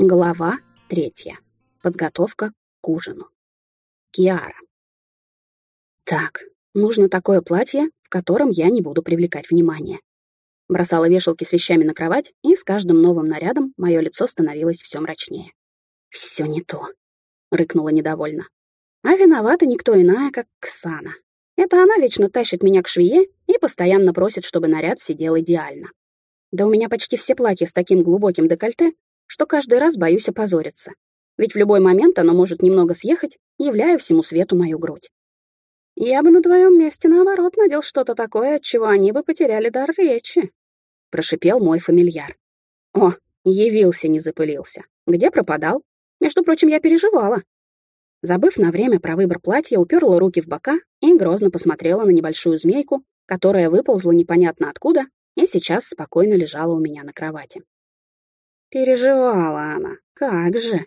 Глава третья. Подготовка к ужину. Киара. Так, нужно такое платье, в котором я не буду привлекать внимание. Бросала вешалки с вещами на кровать, и с каждым новым нарядом мое лицо становилось все мрачнее. Все не то, рыкнула недовольно. А виновата никто иная, как Ксана. Это она вечно тащит меня к швее и постоянно просит, чтобы наряд сидел идеально. Да у меня почти все платья с таким глубоким декольте, что каждый раз боюсь опозориться. Ведь в любой момент оно может немного съехать, являя всему свету мою грудь. Я бы на твоем месте, наоборот, надел что-то такое, от чего они бы потеряли дар речи, — прошипел мой фамильяр. О, явился, не запылился. Где пропадал? Между прочим, я переживала. Забыв на время про выбор платья, уперла руки в бока и грозно посмотрела на небольшую змейку, которая выползла непонятно откуда и сейчас спокойно лежала у меня на кровати. Переживала она. Как же.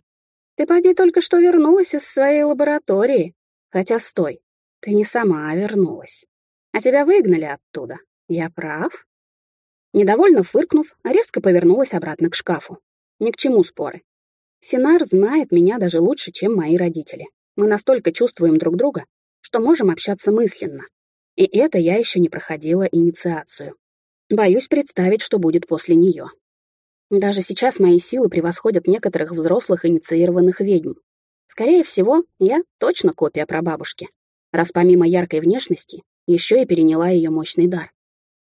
Ты поди только что вернулась из своей лаборатории. Хотя стой, ты не сама вернулась. А тебя выгнали оттуда. Я прав? Недовольно фыркнув, резко повернулась обратно к шкафу. Ни к чему споры. Синар знает меня даже лучше, чем мои родители. Мы настолько чувствуем друг друга, что можем общаться мысленно. И это я еще не проходила инициацию. Боюсь представить, что будет после нее. Даже сейчас мои силы превосходят некоторых взрослых инициированных ведьм. Скорее всего, я точно копия прабабушки, раз помимо яркой внешности еще и переняла ее мощный дар.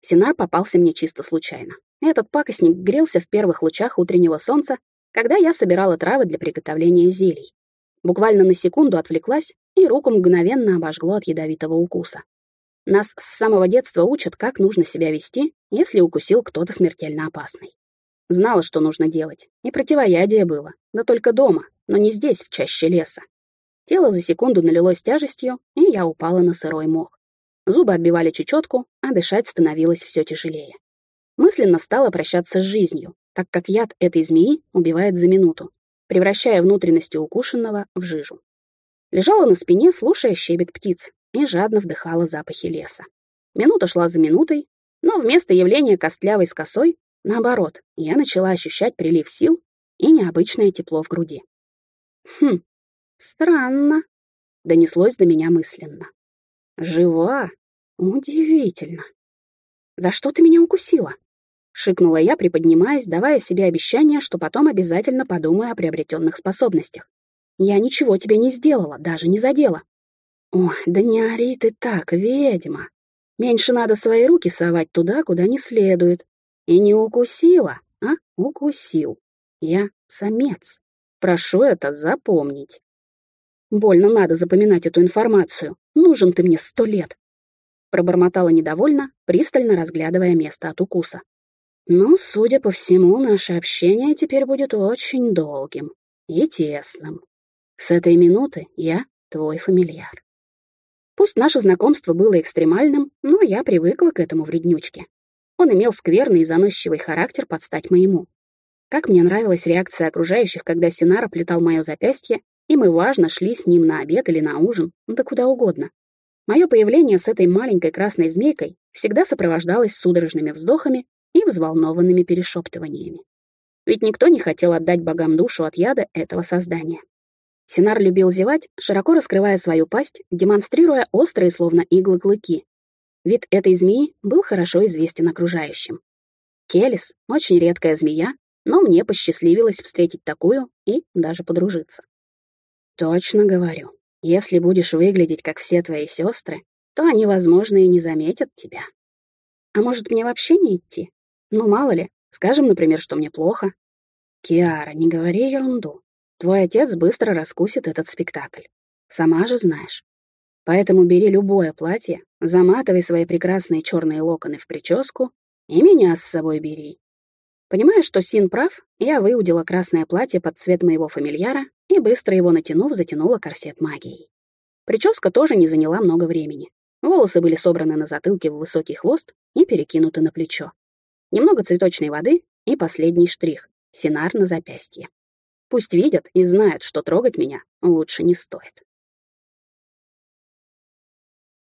Синар попался мне чисто случайно. Этот пакостник грелся в первых лучах утреннего солнца, когда я собирала травы для приготовления зелий. Буквально на секунду отвлеклась, и руку мгновенно обожгло от ядовитого укуса. Нас с самого детства учат, как нужно себя вести, если укусил кто-то смертельно опасный. Знала, что нужно делать. И противоядие было. Да только дома, но не здесь, в чаще леса. Тело за секунду налилось тяжестью, и я упала на сырой мох. Зубы отбивали чечетку, а дышать становилось все тяжелее. Мысленно стала прощаться с жизнью, так как яд этой змеи убивает за минуту, превращая внутренности укушенного в жижу. Лежала на спине, слушая щебет птиц, и жадно вдыхала запахи леса. Минута шла за минутой, но вместо явления костлявой с косой Наоборот, я начала ощущать прилив сил и необычное тепло в груди. «Хм, странно», — донеслось до меня мысленно. «Жива? Удивительно. За что ты меня укусила?» — шикнула я, приподнимаясь, давая себе обещание, что потом обязательно подумаю о приобретенных способностях. «Я ничего тебе не сделала, даже не задела». «Ой, да не ори ты так, ведьма. Меньше надо свои руки совать туда, куда не следует. И не укусила, а укусил. Я самец. Прошу это запомнить. Больно надо запоминать эту информацию. Нужен ты мне сто лет. Пробормотала недовольно, пристально разглядывая место от укуса. Ну, судя по всему, наше общение теперь будет очень долгим и тесным. С этой минуты я твой фамильяр. Пусть наше знакомство было экстремальным, но я привыкла к этому вреднючке. Он имел скверный и заносчивый характер под стать моему. Как мне нравилась реакция окружающих, когда Синара плетал мое запястье, и мы важно шли с ним на обед или на ужин, да куда угодно. Мое появление с этой маленькой красной змейкой всегда сопровождалось судорожными вздохами и взволнованными перешептываниями. Ведь никто не хотел отдать богам душу от яда этого создания. Синар любил зевать, широко раскрывая свою пасть, демонстрируя острые, словно иглы, клыки, Вид этой змеи был хорошо известен окружающим. Келис — очень редкая змея, но мне посчастливилось встретить такую и даже подружиться. Точно говорю, если будешь выглядеть, как все твои сестры, то они, возможно, и не заметят тебя. А может, мне вообще не идти? Ну, мало ли, скажем, например, что мне плохо. Киара, не говори ерунду. Твой отец быстро раскусит этот спектакль. Сама же знаешь. Поэтому бери любое платье, заматывай свои прекрасные черные локоны в прическу и меня с собой бери. Понимая, что Син прав, я выудила красное платье под цвет моего фамильяра и, быстро его натянув, затянула корсет магией. Прическа тоже не заняла много времени. Волосы были собраны на затылке в высокий хвост и перекинуты на плечо. Немного цветочной воды и последний штрих — синар на запястье. Пусть видят и знают, что трогать меня лучше не стоит.